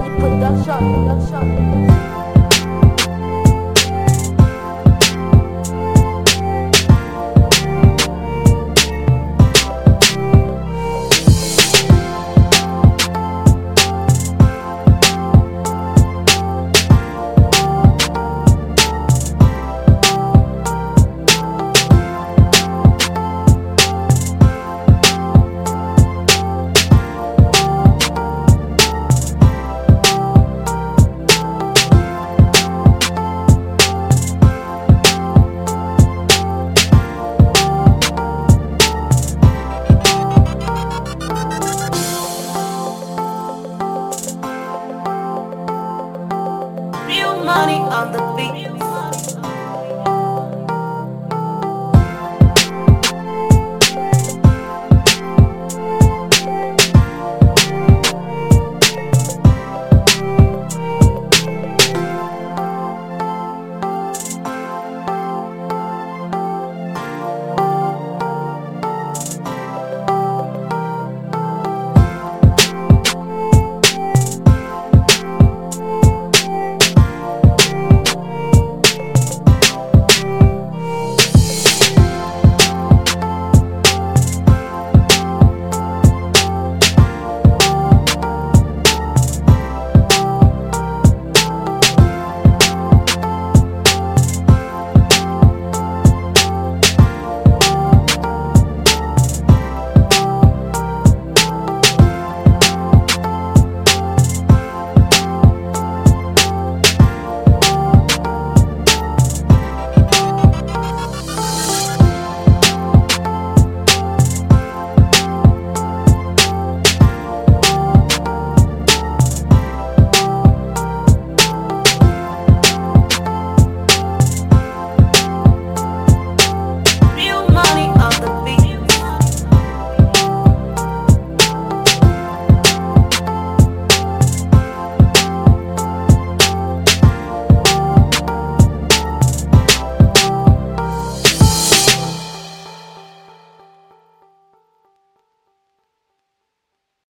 Motherfucking production, production. beat.